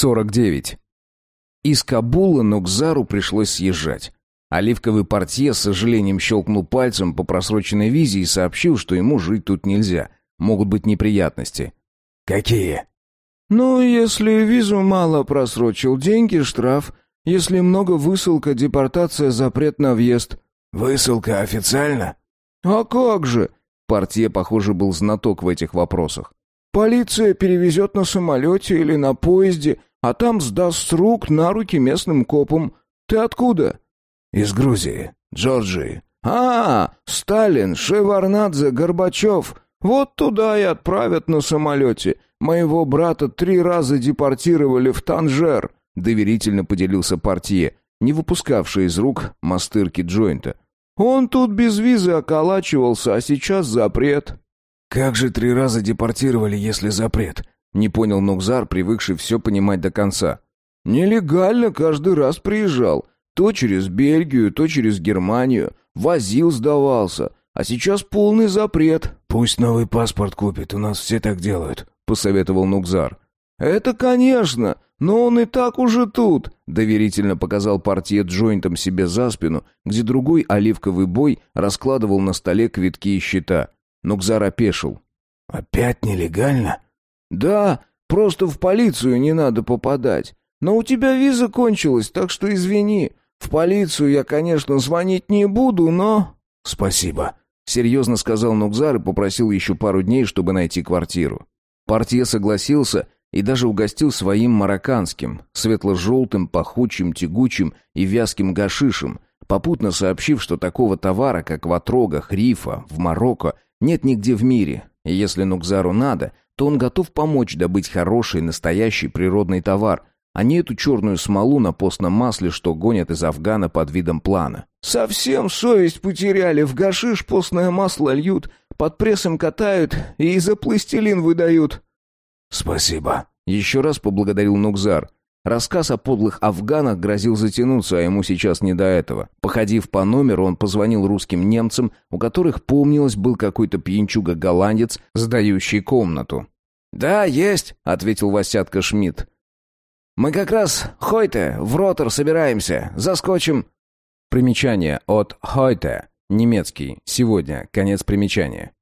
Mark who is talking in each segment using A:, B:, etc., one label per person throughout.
A: 49. Из Кабула Нукзару пришлось съезжать. Оливковый портье с сожалением щелкнул пальцем по просроченной визе и сообщил, что ему жить тут нельзя. Могут быть неприятности.
B: «Какие?»
C: «Ну, если визу мало просрочил, деньги, штраф. Если много, высылка, депортация, запрет на въезд».
B: «Высылка официально?»
C: «А как же?»
A: Портье, похоже, был знаток в этих вопросах.
C: «Полиция перевезет на самолете или на поезде, а там сдаст с рук на руки местным копам. Ты откуда?»
B: «Из Грузии, Джорджии».
C: «А, Сталин, Шеварнадзе, Горбачев. Вот туда и отправят на самолете. Моего брата три раза депортировали в Танжер», — доверительно поделился партия, не выпускавший из рук мастырки джойнта. «Он тут без визы околачивался, а сейчас запрет».
B: «Как же три раза депортировали, если запрет?»
A: — не понял Нукзар, привыкший все понимать до конца.
C: «Нелегально каждый раз приезжал. То через Бельгию, то через Германию. Возил, сдавался. А сейчас полный запрет».
B: «Пусть новый паспорт купит, у нас все так делают», —
A: посоветовал Нукзар.
C: «Это конечно, но он и так уже тут», — доверительно показал партия джойнтом себе за спину, где другой оливковый бой раскладывал на столе квитки и счета. Нукзар опешил.
B: «Опять нелегально?»
C: «Да, просто в полицию не надо попадать. Но у тебя виза кончилась, так что извини. В полицию я, конечно, звонить не буду, но...»
B: «Спасибо», —
A: серьезно сказал Нукзар и попросил еще пару дней, чтобы найти квартиру. Партия согласился и даже угостил своим марокканским, светло-желтым, пахучим, тягучим и вязким гашишем, попутно сообщив, что такого товара, как в отрогах, рифа, в Марокко, нет нигде в мире, и если Нукзару надо, то он готов помочь добыть хороший, настоящий природный товар, а не эту черную смолу на постном масле, что гонят из Афгана под видом плана.
C: «Совсем совесть потеряли, в гашиш постное масло льют, под прессом катают и за пластилин выдают».
B: «Спасибо», —
A: еще раз поблагодарил Нукзар. Рассказ о подлых афганах грозил затянуться, а ему сейчас не до этого. Походив по номеру, он позвонил русским немцам, у которых, помнилось, был какой-то пьянчуга-голландец, сдающий комнату.
C: «Да, есть», — ответил Васятка Шмидт. Мы как раз, Хойте, в ротор собираемся. Заскочим».
A: Примечание от Хойте. Немецкий. Сегодня. Конец примечания.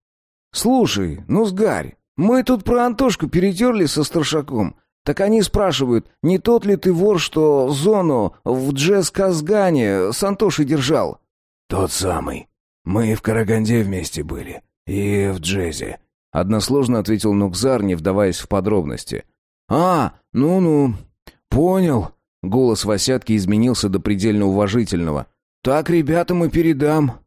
C: «Слушай, ну сгарь, мы тут про Антошку перетерли со старшаком. Так они спрашивают, не тот ли ты вор, что зону в Джесказгане с Антошей держал?»
B: «Тот самый. Мы в Караганде вместе были. И в Джезе».
A: Односложно ответил Нукзар, не вдаваясь в подробности.
C: «А, ну-ну, «Понял».
A: Голос Васятки изменился до предельно уважительного.
C: «Так ребятам и передам».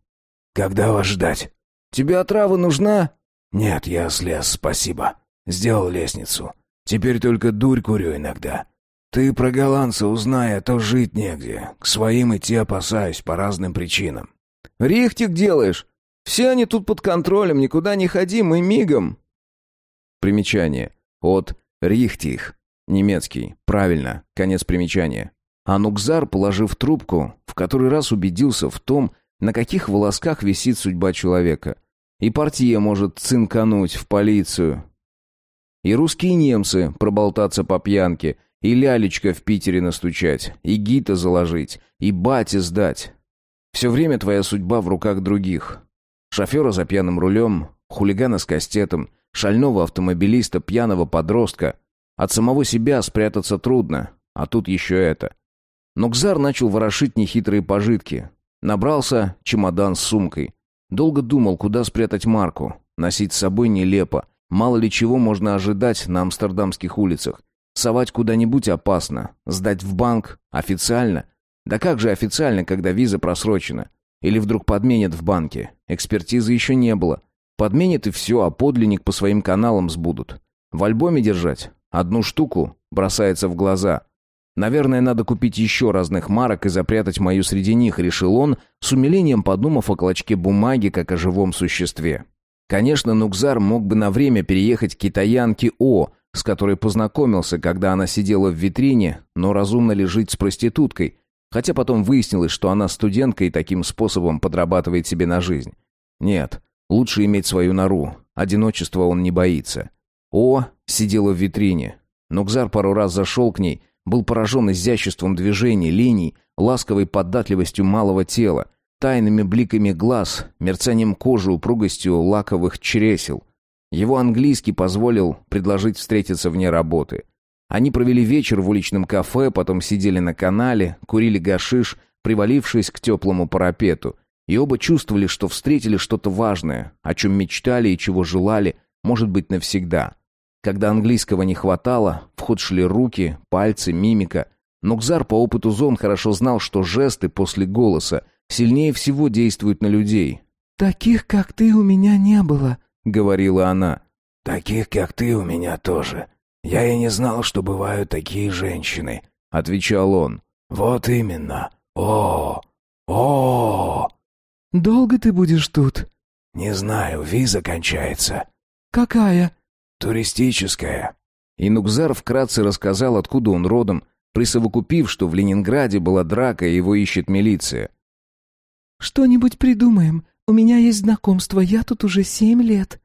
B: «Когда вас ждать?»
C: «Тебе отрава нужна?»
B: «Нет, я слез, спасибо. Сделал лестницу. Теперь только дурь курю иногда. Ты про голландца узнай, а то жить негде. К своим идти опасаюсь по разным причинам».
C: «Рихтик делаешь? Все они тут под контролем, никуда не ходи, мы мигом».
A: Примечание. От «Рихтих» Немецкий. Правильно. Конец примечания. Анукзар, положив трубку, в который раз убедился в том, на каких волосках висит судьба человека. И партия может цинкануть в полицию. И русские немцы проболтаться по пьянке, и лялечка в Питере настучать, и гита заложить, и бате сдать. Все время твоя судьба в руках других. Шофера за пьяным рулем, хулигана с кастетом, шального автомобилиста, пьяного подростка, от самого себя спрятаться трудно, а тут еще это. Но Кзар начал ворошить нехитрые пожитки. Набрался чемодан с сумкой. Долго думал, куда спрятать марку. Носить с собой нелепо. Мало ли чего можно ожидать на амстердамских улицах. Совать куда-нибудь опасно. Сдать в банк? Официально? Да как же официально, когда виза просрочена? Или вдруг подменят в банке? Экспертизы еще не было. Подменят и все, а подлинник по своим каналам сбудут. В альбоме держать? Одну штуку бросается в глаза. Наверное, надо купить еще разных марок и запрятать мою среди них, решил он, с умилением подумав о клочке бумаги, как о живом существе. Конечно, Нукзар мог бы на время переехать к китаянке О, с которой познакомился, когда она сидела в витрине, но разумно ли жить с проституткой, хотя потом выяснилось, что она студентка и таким способом подрабатывает себе на жизнь. Нет, лучше иметь свою нору, одиночества он не боится. О сидела в витрине. Нукзар пару раз зашел к ней, был поражен изяществом движений, линий, ласковой податливостью малого тела, тайными бликами глаз, мерцанием кожи, упругостью лаковых чресел. Его английский позволил предложить встретиться вне работы. Они провели вечер в уличном кафе, потом сидели на канале, курили гашиш, привалившись к теплому парапету, и оба чувствовали, что встретили что-то важное, о чем мечтали и чего желали, может быть, навсегда. Когда английского не хватало, в ход шли руки, пальцы, мимика. Но Кзар по опыту зон хорошо знал, что жесты после голоса сильнее всего действуют на людей.
C: «Таких, как ты, у меня не было», — говорила она.
B: «Таких, как ты, у меня тоже. Я и не знал, что бывают такие женщины», —
A: отвечал он.
B: «Вот именно. О, о,
C: «Долго ты будешь тут?»
B: «Не знаю, виза кончается».
C: «Какая?»
B: «Туристическая».
A: И Нукзар вкратце рассказал, откуда он родом, присовокупив, что в Ленинграде была драка и его ищет милиция.
C: «Что-нибудь придумаем. У меня есть знакомство, я тут уже семь лет».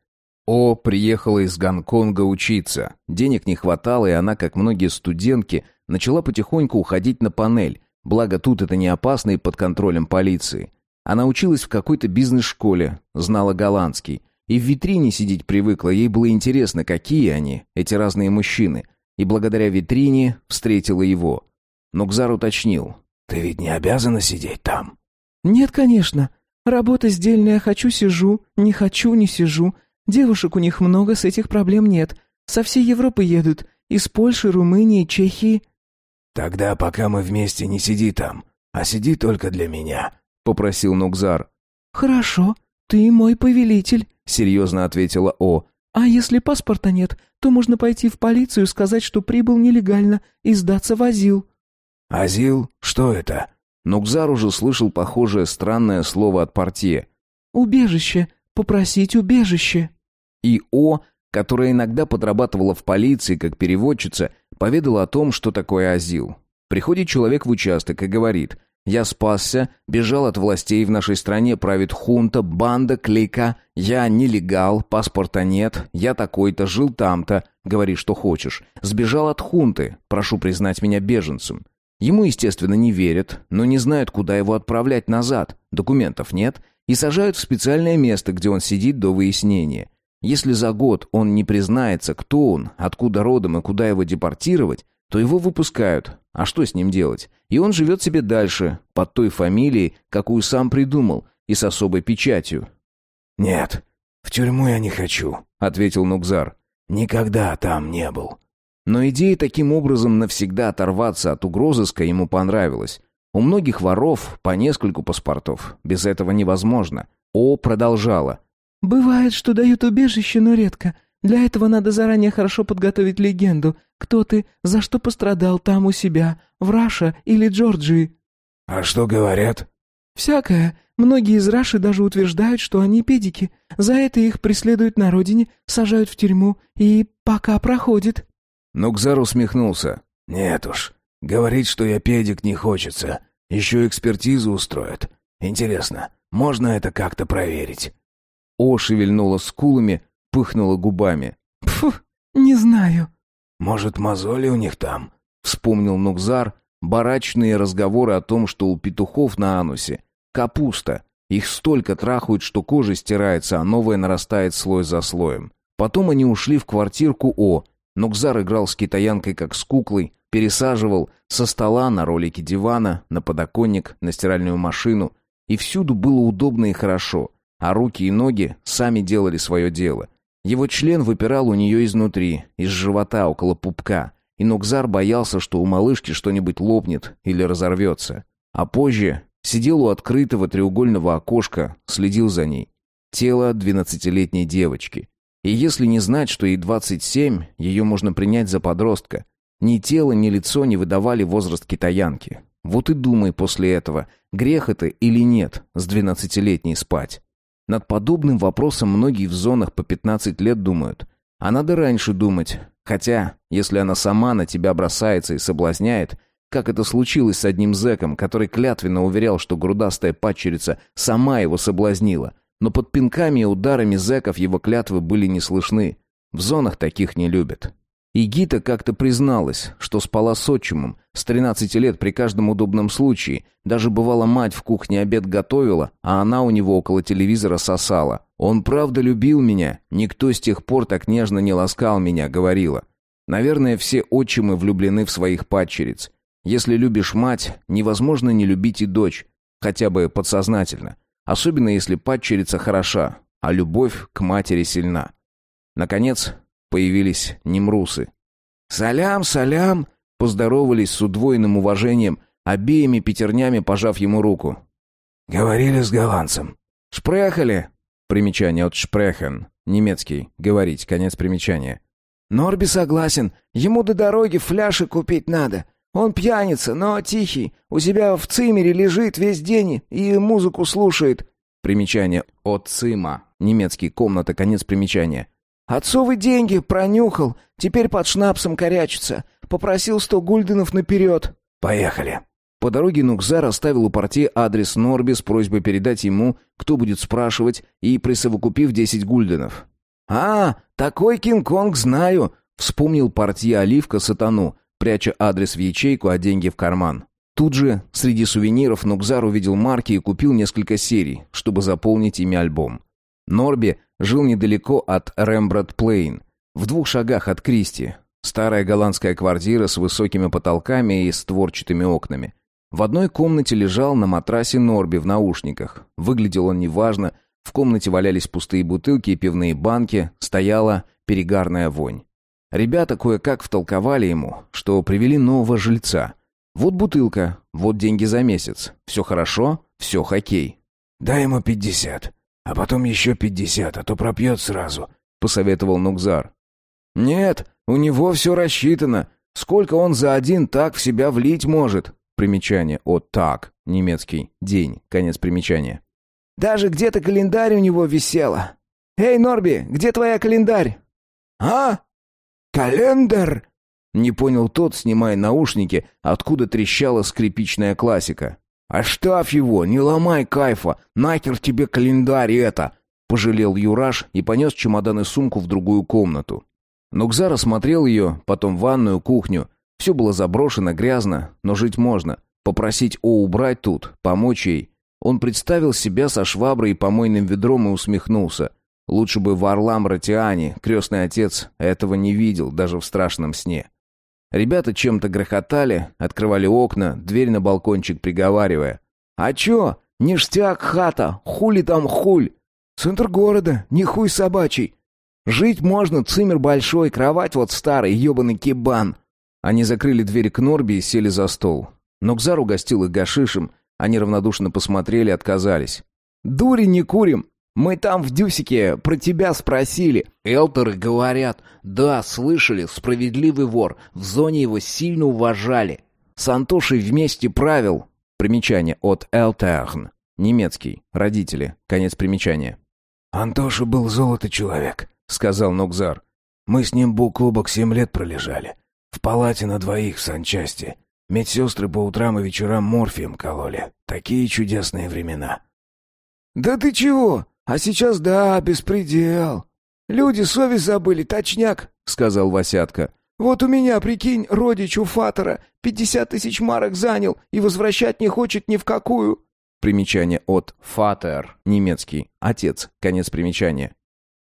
A: О приехала из Гонконга учиться. Денег не хватало, и она, как многие студентки, начала потихоньку уходить на панель, благо тут это не опасно и под контролем полиции. Она училась в какой-то бизнес-школе, знала голландский. И в витрине сидеть привыкла, ей было интересно, какие они, эти разные мужчины. И благодаря витрине встретила его. Но Кзар уточнил.
B: «Ты ведь не обязана сидеть там?»
C: «Нет, конечно. Работа сдельная, хочу сижу, не хочу не сижу. Девушек у них много, с этих проблем нет. Со всей Европы едут, из Польши, Румынии, Чехии».
B: «Тогда пока мы вместе не сиди там, а сиди только для меня
A: попросил Нукзар.
C: Хорошо, ты мой повелитель,
A: серьезно ответила О.
C: А если паспорта нет, то можно пойти в полицию и сказать, что прибыл нелегально и сдаться в азил.
B: Азил? Что это?
A: Нукзар уже слышал похожее странное слово от портье.
C: Убежище, попросить убежище.
A: И О, которая иногда подрабатывала в полиции как переводчица, поведала о том, что такое азил. Приходит человек в участок и говорит: я спасся, бежал от властей, в нашей стране правит хунта, банда, клейка. Я нелегал, паспорта нет, я такой-то, жил там-то, говори, что хочешь. Сбежал от хунты, прошу признать меня беженцем. Ему, естественно, не верят, но не знают, куда его отправлять назад. Документов нет, и сажают в специальное место, где он сидит до выяснения. Если за год он не признается, кто он, откуда родом и куда его депортировать, то его выпускают. А что с ним делать? И он живет себе дальше, под той фамилией, какую сам придумал, и с особой печатью.
B: «Нет, в тюрьму я не хочу», — ответил Нукзар. «Никогда там не был».
A: Но идея таким образом навсегда оторваться от угрозыска ему понравилась. У многих воров по нескольку паспортов. Без этого невозможно. О продолжала.
C: «Бывает, что дают убежище, но редко. Для этого надо заранее хорошо подготовить легенду. Кто ты, за что пострадал там у себя, в Раша или Джорджии?»
B: «А что говорят?»
C: «Всякое. Многие из Раши даже утверждают, что они педики. За это их преследуют на родине, сажают в тюрьму и пока проходит».
A: Нукзар усмехнулся.
B: «Нет уж. Говорить, что я педик, не хочется. Еще экспертизу устроят. Интересно, можно это как-то проверить?»
A: О шевельнула скулами, пыхнула губами.
C: «Пфу, не знаю».
B: «Может, мозоли у них там?»
A: Вспомнил Нукзар барачные разговоры о том, что у петухов на анусе капуста. Их столько трахают, что кожа стирается, а новая нарастает слой за слоем. Потом они ушли в квартирку О. Нукзар играл с китаянкой как с куклой, пересаживал со стола на ролики дивана, на подоконник, на стиральную машину. И всюду было удобно и хорошо, а руки и ноги сами делали свое дело. Его член выпирал у нее изнутри, из живота, около пупка, и Нокзар боялся, что у малышки что-нибудь лопнет или разорвется. А позже сидел у открытого треугольного окошка, следил за ней. Тело двенадцатилетней девочки. И если не знать, что ей двадцать семь, ее можно принять за подростка. Ни тело, ни лицо не выдавали возраст китаянки. Вот и думай после этого, грех это или нет, с двенадцатилетней спать. Над подобным вопросом многие в зонах по 15 лет думают. А надо раньше думать. Хотя, если она сама на тебя бросается и соблазняет, как это случилось с одним зэком, который клятвенно уверял, что грудастая падчерица сама его соблазнила, но под пинками и ударами зэков его клятвы были не слышны. В зонах таких не любят. И Гита как-то призналась, что спала с отчимом с 13 лет при каждом удобном случае. Даже бывала мать в кухне обед готовила, а она у него около телевизора сосала. «Он правда любил меня, никто с тех пор так нежно не ласкал меня», — говорила. Наверное, все отчимы влюблены в своих падчериц. Если любишь мать, невозможно не любить и дочь, хотя бы подсознательно. Особенно если падчерица хороша, а любовь к матери сильна. Наконец, появились немрусы. «Салям, салям!» Поздоровались с удвоенным уважением, обеими пятернями пожав ему руку.
B: «Говорили с голландцем».
A: «Шпрехали!» Примечание от «шпрехен». Немецкий. Говорить. Конец примечания.
C: «Норби согласен. Ему до дороги фляжи купить надо. Он пьяница, но тихий. У себя в цимере лежит весь день и музыку слушает».
A: Примечание от цима. Немецкий. Комната. Конец примечания.
C: Отцовы деньги пронюхал, теперь под шнапсом корячится. Попросил сто гульденов наперед».
B: «Поехали».
A: По дороге Нукзар оставил у партии адрес Норби с просьбой передать ему, кто будет спрашивать, и присовокупив десять гульденов.
C: «А, такой Кинг-Конг знаю», — вспомнил партия Оливка сатану, пряча адрес в ячейку, а деньги в карман.
A: Тут же среди сувениров Нукзар увидел марки и купил несколько серий, чтобы заполнить ими альбом. Норби жил недалеко от Рембрандт Плейн, в двух шагах от Кристи. Старая голландская квартира с высокими потолками и створчатыми окнами. В одной комнате лежал на матрасе Норби в наушниках. Выглядел он неважно, в комнате валялись пустые бутылки и пивные банки, стояла перегарная вонь. Ребята кое-как втолковали ему, что привели нового жильца. Вот бутылка, вот деньги за месяц. Все хорошо, все хоккей.
B: «Дай ему пятьдесят. «А потом еще пятьдесят, а то пропьет сразу», —
A: посоветовал Нукзар. «Нет, у него все рассчитано. Сколько он за один так в себя влить может?» Примечание от «так», немецкий, день, конец примечания.
C: «Даже где-то календарь у него висело. Эй, Норби, где твоя календарь?»
B: «А? Календарь?»
A: Не понял тот, снимая наушники, откуда трещала скрипичная классика.
B: «Оставь его, не ломай кайфа, нахер тебе календарь это!»
A: Пожалел Юраш и понес чемодан и сумку в другую комнату. Нукзар осмотрел ее, потом ванную, кухню. Все было заброшено, грязно, но жить можно. Попросить О убрать тут, помочь ей. Он представил себя со шваброй и помойным ведром и усмехнулся. Лучше бы Варлам Ратиани, крестный отец, этого не видел, даже в страшном сне. Ребята чем-то грохотали, открывали окна, дверь на балкончик приговаривая. «А чё? Ништяк хата, хули там хуль? Центр города, не хуй собачий. Жить можно, цимер большой, кровать вот старый, ёбаный кибан». Они закрыли дверь к Норби и сели за стол. Нокзар угостил их гашишем, они равнодушно посмотрели, отказались. «Дури не курим, мы там в Дюсике про тебя спросили. Элтеры говорят, да, слышали, справедливый вор, в зоне его сильно уважали. С Антошей вместе правил. Примечание от Элтерн. Немецкий. Родители. Конец примечания.
B: «Антоша был золото человек», — сказал Нокзар. «Мы с ним бок о бок семь лет пролежали. В палате на двоих в санчасти. Медсестры по утрам и вечерам морфием кололи. Такие чудесные времена».
C: «Да ты чего? А сейчас да, беспредел. Люди совесть забыли, точняк, сказал Васятка. Вот у меня, прикинь, родич у Фатора пятьдесят тысяч марок занял и возвращать не хочет ни в какую.
A: Примечание от «фатер», немецкий, отец, конец примечания.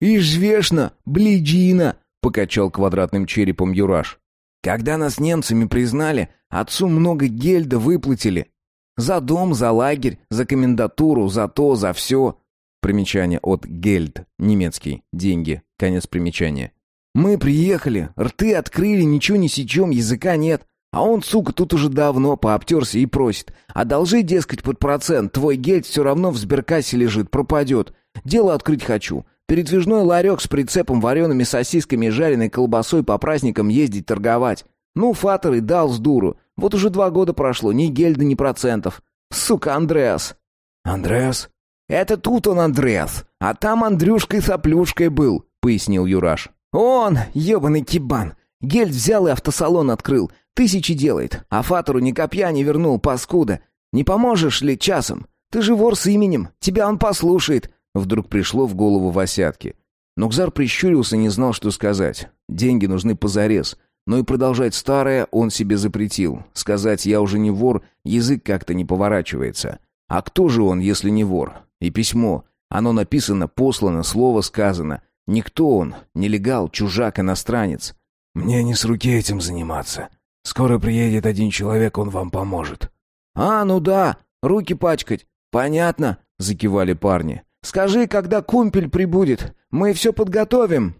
C: «Известно, блиджина», — покачал квадратным черепом Юраш.
A: «Когда нас немцами признали, отцу много гельда выплатили. За дом, за лагерь, за комендатуру, за то, за все. Примечание от Гельд, немецкий, деньги, конец примечания. Мы приехали, рты открыли, ничего не сечем, языка нет. А он, сука, тут уже давно пообтерся и просит. Одолжи, дескать, под процент, твой гельд все равно в сберкассе лежит, пропадет. Дело открыть хочу. Передвижной ларек с прицепом вареными сосисками и жареной колбасой по праздникам ездить торговать. Ну, Фатер и дал с дуру. Вот уже два года прошло, ни гельда, ни процентов. Сука, Андреас.
B: Андреас?
C: «Это тут он, Андреас, а там Андрюшкой-соплюшкой был», — пояснил Юраш. «Он, ебаный кибан, гельд взял и автосалон открыл, тысячи делает, а Фатору ни копья не вернул, паскуда. Не поможешь ли часом? Ты же вор с именем, тебя он послушает». Вдруг пришло в голову Васятки. Нукзар прищурился, не знал, что сказать.
A: Деньги нужны позарез. Но и продолжать старое он себе запретил. Сказать «я уже не вор» язык как-то не поворачивается. А кто же он, если не вор? И письмо. Оно написано, послано, слово сказано. Никто он, нелегал, чужак, иностранец.
B: «Мне не с руки этим заниматься. Скоро приедет один человек, он вам поможет».
C: «А, ну да, руки пачкать. Понятно», — закивали парни. «Скажи, когда кумпель прибудет. Мы все подготовим».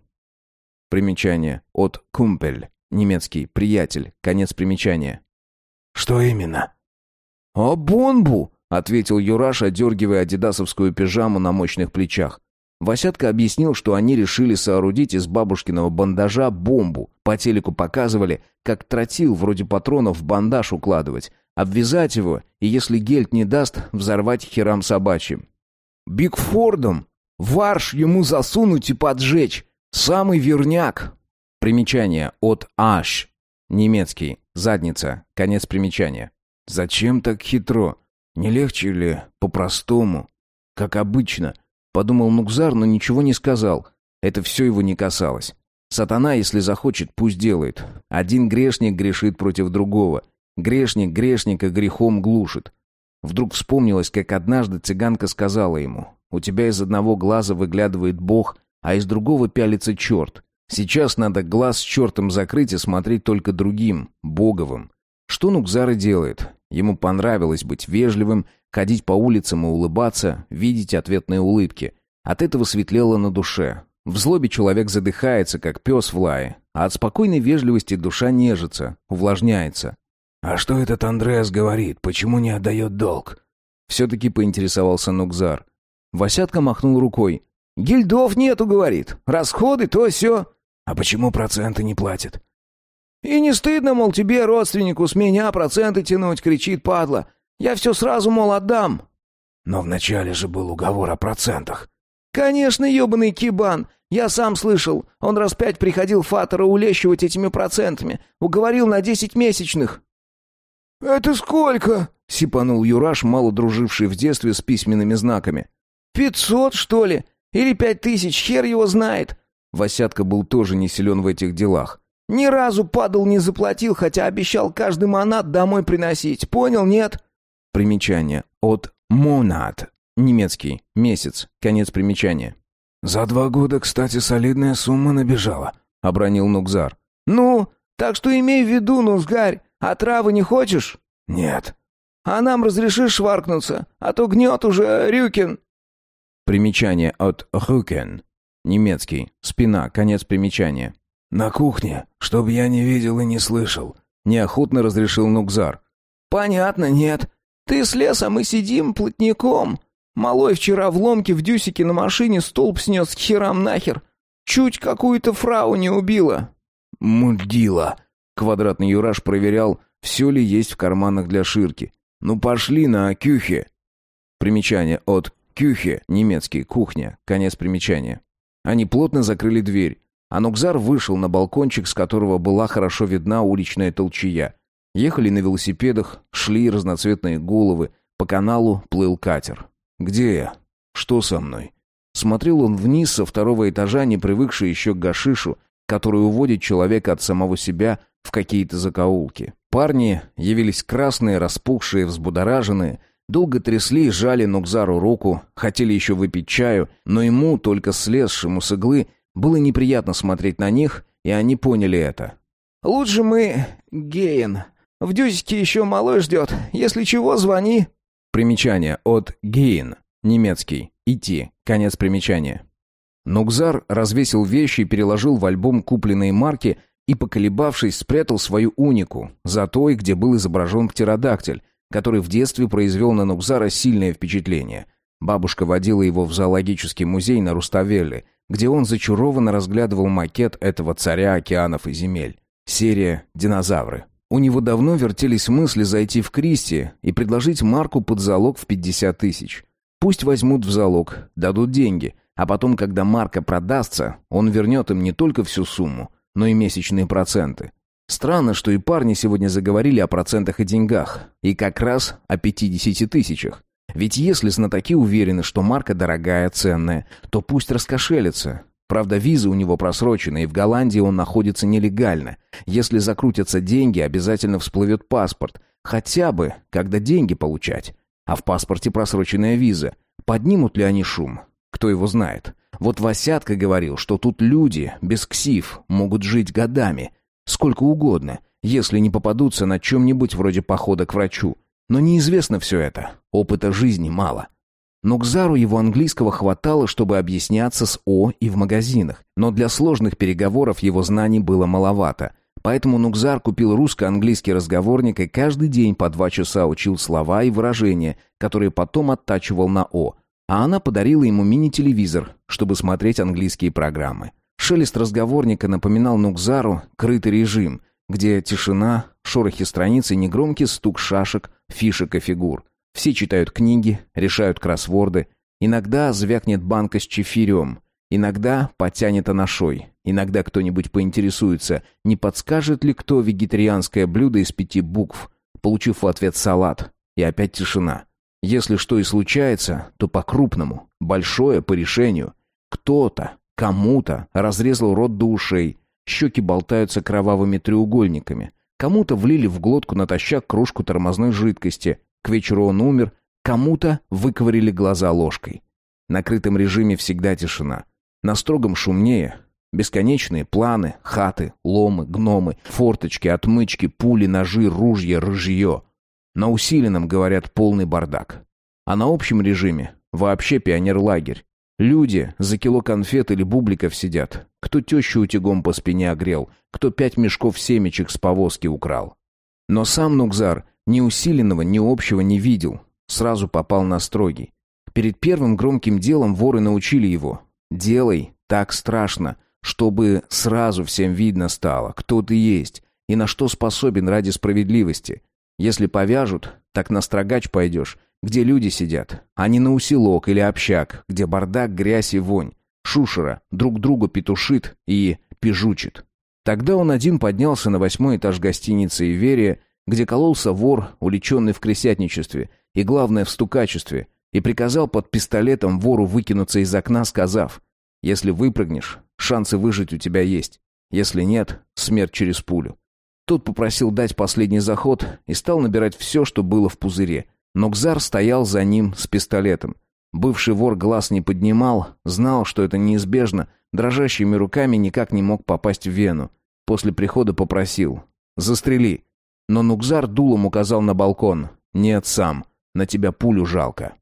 A: Примечание от «кумпель». Немецкий «приятель». Конец примечания.
B: «Что именно?»
C: «А бомбу!»
A: — ответил Юраш, одергивая адидасовскую пижаму на мощных плечах. Васятка объяснил, что они решили соорудить из бабушкиного бандажа бомбу. По телеку показывали, как тротил вроде патронов в бандаж укладывать, обвязать его и, если гельт не даст, взорвать херам собачьим.
C: «Бигфордом! Варш ему засунуть и поджечь! Самый верняк!»
A: Примечание от «аш». Немецкий. Задница. Конец примечания.
B: «Зачем так хитро? Не легче ли по-простому? Как обычно?»
A: Подумал Нукзар, но ничего не сказал. Это все его не касалось. Сатана, если захочет, пусть делает. Один грешник грешит против другого. Грешник грешника грехом глушит. Вдруг вспомнилось, как однажды цыганка сказала ему, «У тебя из одного глаза выглядывает Бог, а из другого пялится черт. Сейчас надо глаз с чертом закрыть и смотреть только другим, боговым. Что Нукзар и делает. Ему понравилось быть вежливым, ходить по улицам и улыбаться, видеть ответные улыбки. От этого светлело на душе. В злобе человек задыхается, как пес в лае, а от спокойной вежливости душа нежится, увлажняется.
B: «А что этот Андреас говорит? Почему не отдает долг?»
A: Все-таки поинтересовался Нукзар.
C: Васятка махнул рукой. «Гильдов нету, — говорит. Расходы, то все.
B: А почему проценты не платит?
C: И не стыдно, мол, тебе, родственнику, с меня проценты тянуть, кричит падла. Я все сразу, мол, отдам.
B: Но вначале же был уговор о процентах.
C: Конечно, ебаный кибан. Я сам слышал. Он раз пять приходил Фатора улещивать этими процентами. Уговорил на десять месячных. «Это сколько?» — сипанул Юраш, мало друживший в детстве с письменными знаками. «Пятьсот, что ли? Или пять тысяч, хер его знает.
A: Васятка был тоже не силен в этих делах.
C: «Ни разу падал не заплатил, хотя обещал каждый монат домой приносить. Понял, нет?»
A: Примечание. От «монат». Немецкий. Месяц. Конец примечания.
B: «За два года, кстати, солидная сумма набежала», — обронил Нукзар.
C: «Ну, так что имей в виду, Нузгарь, а травы не хочешь?»
B: «Нет».
C: «А нам разрешишь шваркнуться, а то гнет уже Рюкин».
A: Примечание от «рюкен». Немецкий. Спина. Конец примечания.
B: «На кухне, чтоб я не видел и не слышал», —
A: неохотно разрешил Нукзар.
C: «Понятно, нет. Ты с леса, мы сидим плотником. Малой вчера в ломке в дюсике на машине столб снес к херам нахер. Чуть какую-то фрау не убила».
B: «Мудила!»
A: — квадратный юраж проверял, все ли есть в карманах для ширки. «Ну пошли на кюхе!» Примечание от «кюхе» немецкий «кухня», конец примечания. Они плотно закрыли дверь. Анукзар вышел на балкончик, с которого была хорошо видна уличная толчья. Ехали на велосипедах, шли разноцветные головы, по каналу плыл катер. «Где я? Что со мной?» Смотрел он вниз со второго этажа, не привыкший еще к гашишу, который уводит человека от самого себя в какие-то закоулки. Парни явились красные, распухшие, взбудораженные, Долго трясли и жали Нукзару руку, хотели еще выпить чаю, но ему, только слезшему с иглы, было неприятно смотреть на них, и они поняли это.
C: «Лучше мы, Гейн. В дюзике еще малой ждет. Если чего, звони».
A: Примечание от Гейн. Немецкий. Идти. Конец примечания. Нукзар развесил вещи и переложил в альбом купленные марки и, поколебавшись, спрятал свою унику за той, где был изображен птеродактиль, который в детстве произвел на Нукзара сильное впечатление. Бабушка водила его в зоологический музей на Руставелле, где он зачарованно разглядывал макет этого царя океанов и земель. Серия «Динозавры». У него давно вертелись мысли зайти в Кристи и предложить Марку под залог в 50 тысяч. Пусть возьмут в залог, дадут деньги, а потом, когда Марка продастся, он вернет им не только всю сумму, но и месячные проценты. Странно, что и парни сегодня заговорили о процентах и деньгах, и как раз о 50 тысячах. Ведь если знатоки уверены, что марка дорогая, ценная, то пусть раскошелятся. Правда, виза у него просрочена, и в Голландии он находится нелегально. Если закрутятся деньги, обязательно всплывет паспорт. Хотя бы, когда деньги получать. А в паспорте просроченная виза. Поднимут ли они шум? Кто его знает? Вот Васятка говорил, что тут люди без ксив могут жить годами. Сколько угодно, если не попадутся на чем-нибудь вроде похода к врачу. Но неизвестно все это. Опыта жизни мало. Но к Зару его английского хватало, чтобы объясняться с О и в магазинах. Но для сложных переговоров его знаний было маловато. Поэтому Нукзар купил русско-английский разговорник и каждый день по два часа учил слова и выражения, которые потом оттачивал на О. А она подарила ему мини-телевизор, чтобы смотреть английские программы. Шелест разговорника напоминал Нукзару крытый режим, где тишина, шорохи страниц и негромкий стук шашек, фишек и фигур – все читают книги, решают кроссворды. Иногда звякнет банка с чефирем. Иногда потянет анашой. Иногда кто-нибудь поинтересуется, не подскажет ли кто вегетарианское блюдо из пяти букв, получив в ответ салат. И опять тишина. Если что и случается, то по-крупному, большое по решению. Кто-то, кому-то разрезал рот до ушей, щеки болтаются кровавыми треугольниками. Кому-то влили в глотку натощак кружку тормозной жидкости, к вечеру он умер, кому-то выковырили глаза ложкой. На крытом режиме всегда тишина. На строгом шумнее. Бесконечные планы, хаты, ломы, гномы, форточки, отмычки, пули, ножи, ружья, рыжье. На усиленном, говорят, полный бардак. А на общем режиме вообще пионер-лагерь. Люди за кило конфет или бубликов сидят. Кто тещу утюгом по спине огрел, кто пять мешков семечек с повозки украл. Но сам Нукзар ни усиленного, ни общего не видел. Сразу попал на строгий. Перед первым громким делом воры научили его. «Делай так страшно, чтобы сразу всем видно стало, кто ты есть и на что способен ради справедливости. Если повяжут, так на строгач пойдешь, где люди сидят, а не на усилок или общак, где бардак, грязь и вонь. Шушера друг друга петушит и пижучит. Тогда он один поднялся на восьмой этаж гостиницы «Иверия», где кололся вор, уличенный в крысятничестве и, главное, в стукачестве, и приказал под пистолетом вору выкинуться из окна, сказав, «Если выпрыгнешь, шансы выжить у тебя есть. Если нет, смерть через пулю». Тот попросил дать последний заход и стал набирать все, что было в пузыре. Но Кзар стоял за ним с пистолетом. Бывший вор глаз не поднимал, знал, что это неизбежно, дрожащими руками никак не мог попасть в вену. После прихода попросил «Застрели». Но Нукзар дулом указал на балкон. «Нет, сам. На тебя пулю жалко».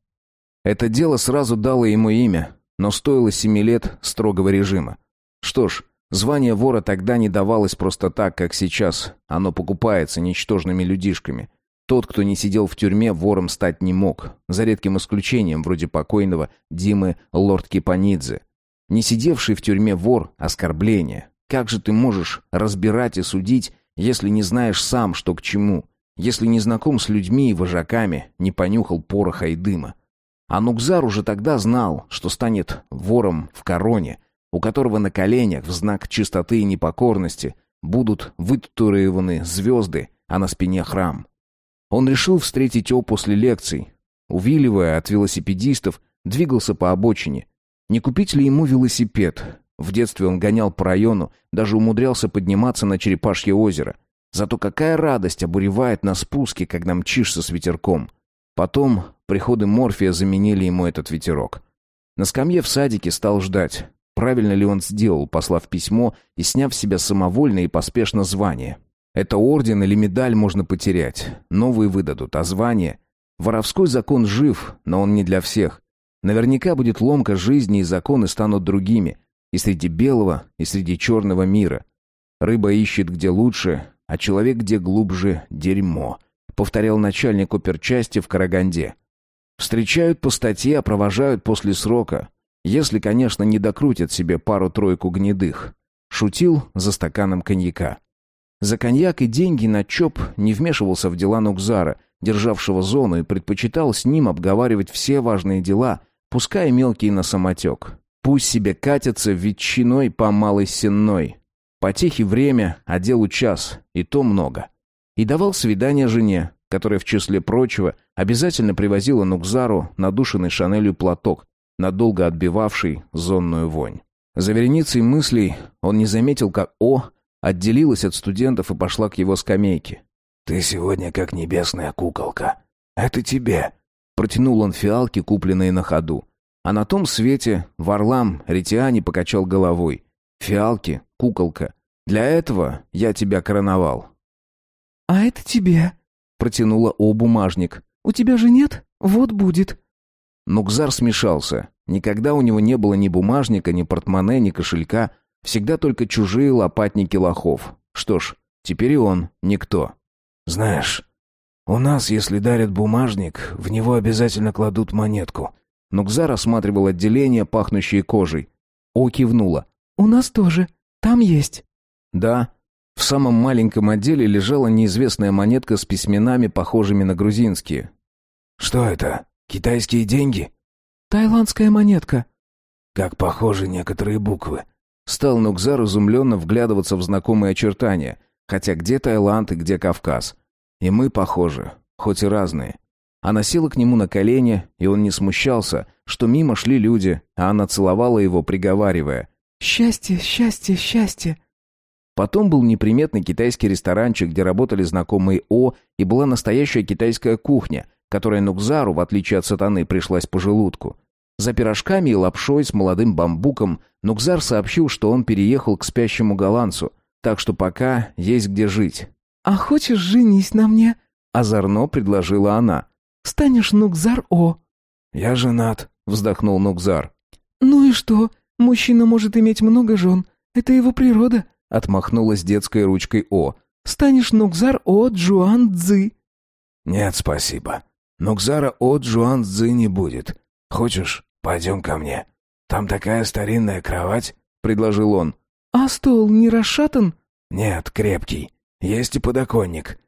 A: Это дело сразу дало ему имя, но стоило семи лет строгого режима. Что ж, звание вора тогда не давалось просто так, как сейчас. Оно покупается ничтожными людишками. Тот, кто не сидел в тюрьме, вором стать не мог, за редким исключением, вроде покойного Димы Лорд Кипанидзе. Не сидевший в тюрьме вор – оскорбление. Как же ты можешь разбирать и судить, если не знаешь сам, что к чему, если не знаком с людьми и вожаками, не понюхал пороха и дыма. А Нукзар уже тогда знал, что станет вором в короне, у которого на коленях в знак чистоты и непокорности будут вытатуированы звезды, а на спине храм. Он решил встретить О после лекций. Увиливая от велосипедистов, двигался по обочине. Не купить ли ему велосипед? В детстве он гонял по району, даже умудрялся подниматься на Черепашье озеро. Зато какая радость обуревает на спуске, когда мчишься с ветерком. Потом приходы морфия заменили ему этот ветерок. На скамье в садике стал ждать. Правильно ли он сделал, послав письмо и сняв с себя самовольно и поспешно звание. Это орден или медаль можно потерять. Новые выдадут, а звание... Воровской закон жив, но он не для всех. Наверняка будет ломка жизни, и законы станут другими. И среди белого, и среди черного мира. Рыба ищет где лучше, а человек где глубже дерьмо, повторял начальник оперчасти в Караганде. Встречают по статье, а провожают после срока. Если, конечно, не докрутят себе пару-тройку гнедых. Шутил за стаканом коньяка. За коньяк и деньги на ЧОП не вмешивался в дела Нукзара, державшего зону, и предпочитал с ним обговаривать все важные дела, пускай мелкие на самотек. Пусть себе катятся ветчиной по малой сенной. Потехи время, а делу час, и то много. И давал свидание жене, которая, в числе прочего, обязательно привозила Нукзару надушенный Шанелью платок, надолго отбивавший зонную вонь. За вереницей мыслей он не заметил, как О отделилась от студентов и пошла к его скамейке.
B: «Ты сегодня как небесная куколка. Это тебе».
A: Протянул он фиалки, купленные на ходу. А на том свете Варлам Ретиани покачал головой. «Фиалки, куколка. Для этого я тебя короновал».
D: «А это тебе», — протянула О бумажник. «У тебя же нет? Вот будет».
A: Нукзар смешался. Никогда у него не было ни бумажника, ни портмоне, ни кошелька. Всегда только чужие лопатники лохов. Что ж, теперь и он никто.
B: «Знаешь, у нас, если дарят бумажник, в него обязательно кладут монетку».
A: Нукзар осматривал отделение, пахнущее кожей. О кивнула.
D: «У нас тоже. Там есть».
A: «Да». В самом маленьком отделе лежала неизвестная монетка с письменами, похожими на грузинские.
B: «Что это? Китайские деньги?»
D: «Таиландская монетка».
B: «Как похожи некоторые буквы».
A: Стал Нукзар изумленно вглядываться в знакомые очертания, хотя где Таиланд и где Кавказ. И мы похожи, хоть и разные. Она села к нему на колени, и он не смущался, что мимо шли люди, а она целовала его, приговаривая
D: «Счастье, счастье, счастье».
A: Потом был неприметный китайский ресторанчик, где работали знакомые О, и была настоящая китайская кухня, которая Нукзару, в отличие от сатаны, пришлась по желудку. За пирожками и лапшой с молодым бамбуком Нукзар сообщил, что он переехал к спящему голландцу, так что пока есть где жить.
D: «А хочешь женись на мне?»
A: — озорно предложила она.
D: «Станешь Нукзар-О».
B: «Я женат», —
A: вздохнул Нукзар.
D: «Ну и что? Мужчина может иметь много жен. Это его природа», —
A: отмахнулась детской ручкой О.
D: «Станешь Нукзар-О Джуан Цзы».
B: «Нет, спасибо. Нукзара О Джуан Цзы не будет. Хочешь, пойдем ко мне? Там такая старинная кровать», — предложил он.
D: «А стол не расшатан?»
B: «Нет, крепкий. Есть и подоконник».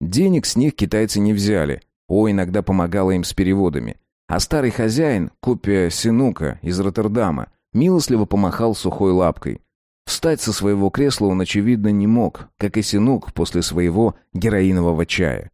A: Денег с них китайцы не взяли. О иногда помогала им с переводами. А старый хозяин, копия Синука из Роттердама, милостливо помахал сухой лапкой. Встать со своего кресла он, очевидно, не мог, как и Синук после своего героинового чая.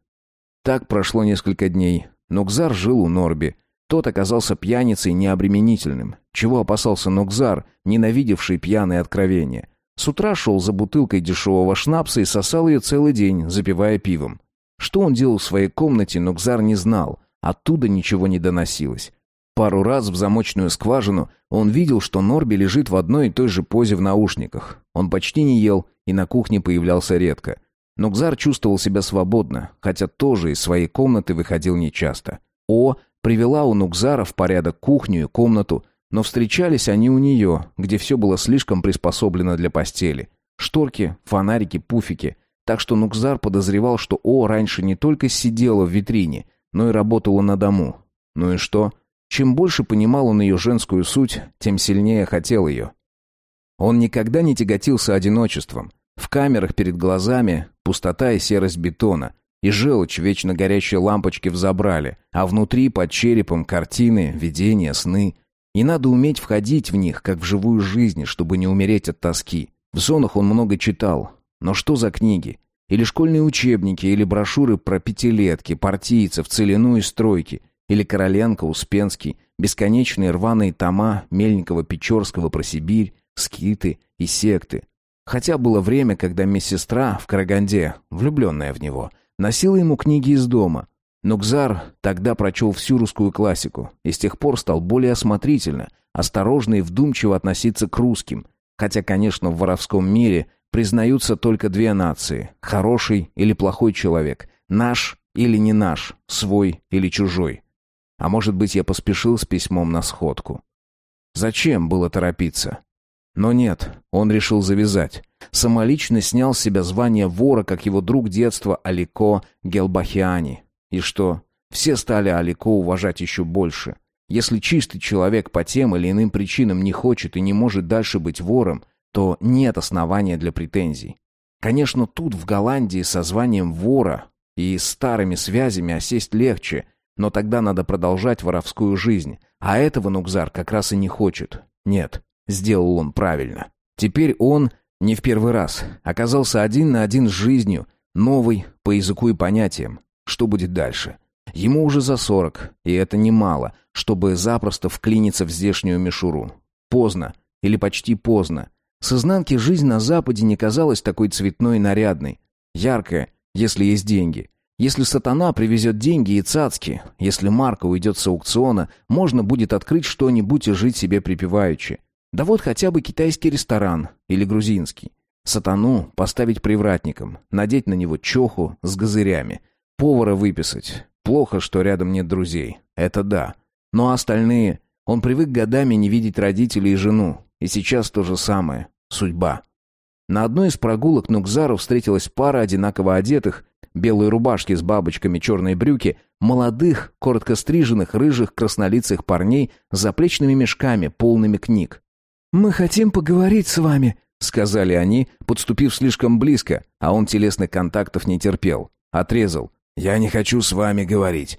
A: Так прошло несколько дней. Нукзар жил у Норби. Тот оказался пьяницей необременительным. Чего опасался Нукзар, ненавидевший пьяные откровения. С утра шел за бутылкой дешевого шнапса и сосал ее целый день, запивая пивом. Что он делал в своей комнате, Нукзар не знал. Оттуда ничего не доносилось. Пару раз в замочную скважину он видел, что Норби лежит в одной и той же позе в наушниках. Он почти не ел и на кухне появлялся редко. Нукзар чувствовал себя свободно, хотя тоже из своей комнаты выходил нечасто. О привела у Нукзара в порядок кухню и комнату, но встречались они у нее, где все было слишком приспособлено для постели. Шторки, фонарики, пуфики. Так что Нукзар подозревал, что О раньше не только сидела в витрине, но и работала на дому. Ну и что? Чем больше понимал он ее женскую суть, тем сильнее хотел ее. Он никогда не тяготился одиночеством. В камерах перед глазами пустота и серость бетона, и желчь вечно горящие лампочки взобрали, а внутри под черепом картины, видения, сны. И надо уметь входить в них, как в живую жизнь, чтобы не умереть от тоски. В зонах он много читал. Но что за книги? Или школьные учебники, или брошюры про пятилетки, партийцев, целину и стройки, или Короленко, Успенский, бесконечные рваные тома Мельникова-Печорского про Сибирь, скиты и секты. Хотя было время, когда медсестра в Караганде, влюбленная в него, носила ему книги из дома, Нукзар тогда прочел всю русскую классику и с тех пор стал более осмотрительно, осторожно и вдумчиво относиться к русским, хотя, конечно, в воровском мире признаются только две нации – хороший или плохой человек, наш или не наш, свой или чужой. А может быть, я поспешил с письмом на сходку. Зачем было торопиться? Но нет, он решил завязать. Самолично снял с себя звание вора, как его друг детства Алико Гелбахиани, и что? Все стали Алико уважать еще больше. Если чистый человек по тем или иным причинам не хочет и не может дальше быть вором, то нет основания для претензий. Конечно, тут, в Голландии, со званием вора и старыми связями осесть легче, но тогда надо продолжать воровскую жизнь, а этого Нукзар как раз и не хочет. Нет, сделал он правильно. Теперь он, не в первый раз, оказался один на один с жизнью, новый по языку и понятиям. Что будет дальше? Ему уже за сорок, и это немало, чтобы запросто вклиниться в здешнюю мишуру. Поздно. или почти поздно. С изнанки жизнь на Западе не казалась такой цветной и нарядной. Яркая, если есть деньги. Если сатана привезет деньги и цацки, если Марка уйдет с аукциона, можно будет открыть что-нибудь и жить себе припеваючи. Да вот хотя бы китайский ресторан или грузинский. Сатану поставить привратником, надеть на него чоху с газырями, повара выписать. Плохо, что рядом нет друзей. Это да. Но остальные... Он привык годами не видеть родителей и жену. И сейчас то же самое. Судьба. На одной из прогулок Нукзару встретилась пара одинаково одетых, белые рубашки с бабочками, черные брюки, молодых, коротко стриженных, рыжих, краснолицых парней с заплечными мешками, полными книг.
D: «Мы хотим поговорить с вами», — сказали они, подступив слишком близко, а он телесных контактов не терпел. Отрезал.
B: «Я не хочу с вами говорить».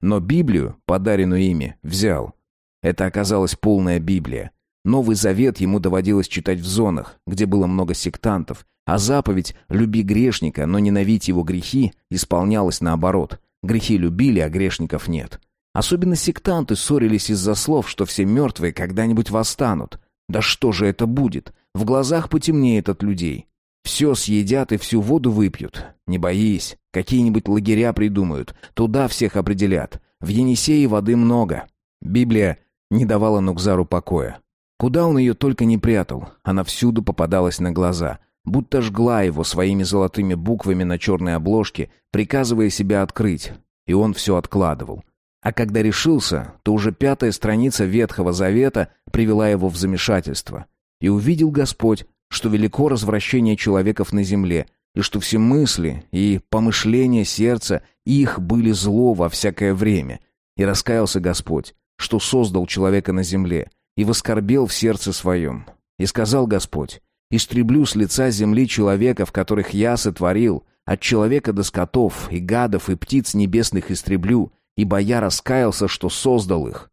A: Но Библию, подаренную ими, взял. Это оказалась полная Библия. Новый Завет ему доводилось читать в зонах, где было много сектантов, а заповедь «люби грешника, но ненавидь его грехи» исполнялась наоборот. Грехи любили, а грешников нет. Особенно сектанты ссорились из-за слов, что все мертвые когда-нибудь восстанут. Да что же это будет? В глазах потемнеет от людей. Все съедят и всю воду выпьют. Не боись, какие-нибудь лагеря придумают, туда всех определят. В Енисее воды много. Библия не давала Нукзару покоя. Куда он ее только не прятал, она всюду попадалась на глаза, будто жгла его своими золотыми буквами на черной обложке, приказывая себя открыть, и он все откладывал. А когда решился, то уже пятая страница Ветхого Завета привела его в замешательство. И увидел Господь, что велико развращение человеков на земле, и что все мысли и помышления сердца их были зло во всякое время. И раскаялся Господь, что создал человека на земле, и воскорбел в сердце своем. И сказал Господь, «Истреблю с лица земли человеков, которых я сотворил, от человека до скотов, и гадов, и птиц небесных истреблю, ибо я раскаялся, что создал их».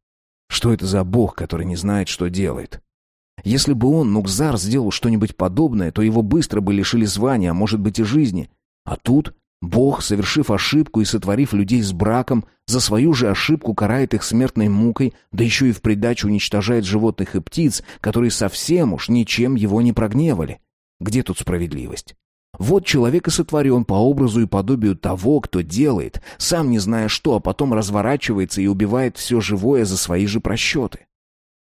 A: Что это за Бог, который не знает, что делает? Если бы он, Нукзар, сделал что-нибудь подобное, то его быстро бы лишили звания, а может быть и жизни. А тут Бог, совершив ошибку и сотворив людей с браком, за свою же ошибку карает их смертной мукой, да еще и в придачу уничтожает животных и птиц, которые совсем уж ничем его не прогневали. Где тут справедливость? Вот человек и сотворен по образу и подобию того, кто делает, сам не зная что, а потом разворачивается и убивает все живое за свои же просчеты.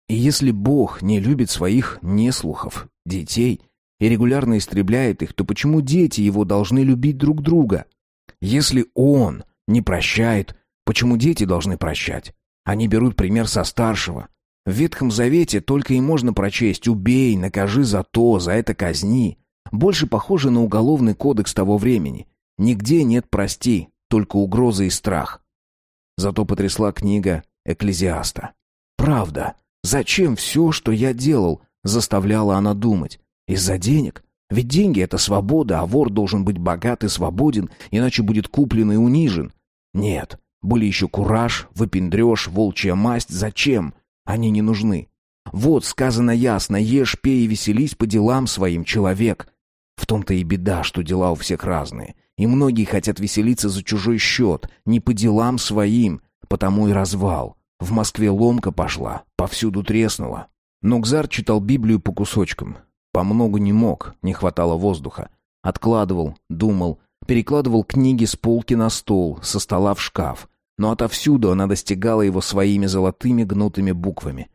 A: И если Бог не любит своих неслухов, детей, и регулярно истребляет их, то почему дети его должны любить друг друга? Если он не прощает, почему дети должны прощать? Они берут пример со старшего. В Ветхом Завете только и можно прочесть «убей, накажи за то, за это казни». Больше похоже на уголовный кодекс того времени. Нигде нет «прости», только угроза и страх. Зато потрясла книга Экклезиаста. «Правда, зачем все, что я делал?» заставляла она думать. Из-за денег? Ведь деньги — это свобода, а вор должен быть богат и свободен, иначе будет куплен и унижен. Нет, были еще кураж, выпендреж, волчья масть. Зачем? Они не нужны. Вот сказано ясно, ешь, пей и веселись по делам своим, человек. В том-то и беда, что дела у всех разные. И многие хотят веселиться за чужой счет, не по делам своим, потому и развал. В Москве ломка пошла, повсюду треснула. Но Гзар читал Библию по кусочкам. По многу не мог, не хватало воздуха. Откладывал, думал, перекладывал книги с полки на стол, со стола в шкаф. Но отовсюду она достигала его своими золотыми гнутыми буквами.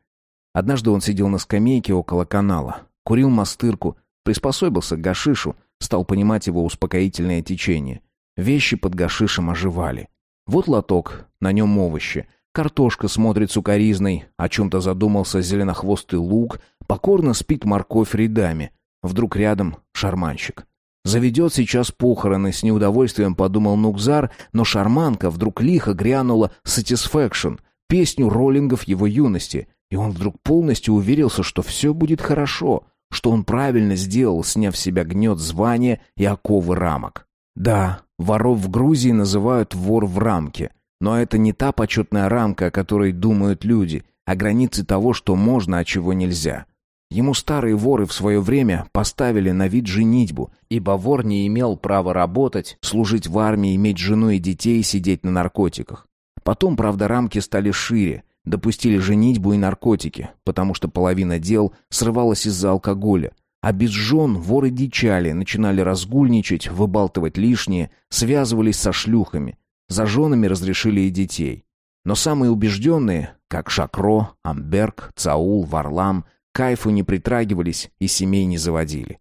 A: Однажды он сидел на скамейке около канала, курил мастырку, приспособился к гашишу, стал понимать его успокоительное течение. Вещи под гашишем оживали. Вот лоток, на нем овощи. Картошка смотрит сукоризной, о чем-то задумался зеленохвостый лук, Покорно спит морковь рядами. Вдруг рядом шарманщик. Заведет сейчас похороны, с неудовольствием подумал Нукзар, но шарманка вдруг лихо грянула «Satisfaction», песню роллингов его юности, и он вдруг полностью уверился, что все будет хорошо, что он правильно сделал, сняв с себя гнет звания и оковы рамок. Да, воров в Грузии называют вор в рамке, но это не та почетная рамка, о которой думают люди, а границы того, что можно, а чего нельзя. Ему старые воры в свое время поставили на вид женитьбу, ибо вор не имел права работать, служить в армии, иметь жену и детей, сидеть на наркотиках. Потом, правда, рамки стали шире, Допустили женитьбу и наркотики, потому что половина дел срывалась из-за алкоголя. А без жен воры дичали, начинали разгульничать, выбалтывать лишнее, связывались со шлюхами. За женами разрешили и детей. Но самые убежденные, как Шакро, Амберг, Цаул, Варлам, кайфу не притрагивались и семей не заводили.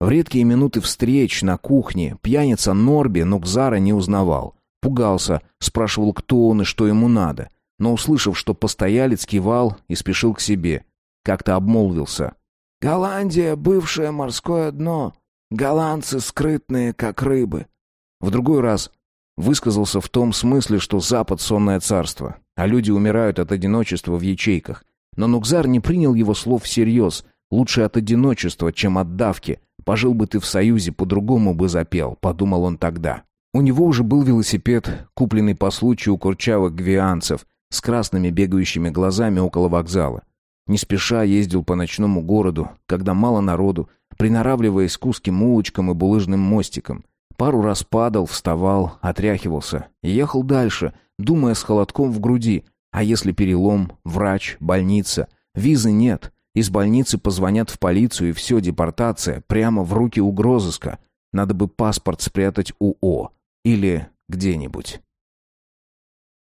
A: В редкие минуты встреч на кухне пьяница Норби Нукзара не узнавал. Пугался, спрашивал, кто он и что ему надо. Но, услышав, что постоялец кивал и спешил к себе, как-то обмолвился.
C: «Голландия — бывшее морское дно. Голландцы скрытные, как рыбы».
A: В другой раз высказался в том смысле, что Запад — сонное царство, а люди умирают от одиночества в ячейках. Но Нукзар не принял его слов всерьез. Лучше от одиночества, чем от давки. Пожил бы ты в Союзе, по-другому бы запел, подумал он тогда. У него уже был велосипед, купленный по случаю у курчавых гвианцев, с красными бегающими глазами около вокзала. Не спеша ездил по ночному городу, когда мало народу, приноравливаясь к узким улочкам и булыжным мостикам. Пару раз падал, вставал, отряхивался и ехал дальше, думая с холодком в груди. А если перелом, врач, больница? Визы нет. Из больницы позвонят в полицию, и все, депортация, прямо в руки угрозыска. Надо бы паспорт спрятать у О. Или где-нибудь.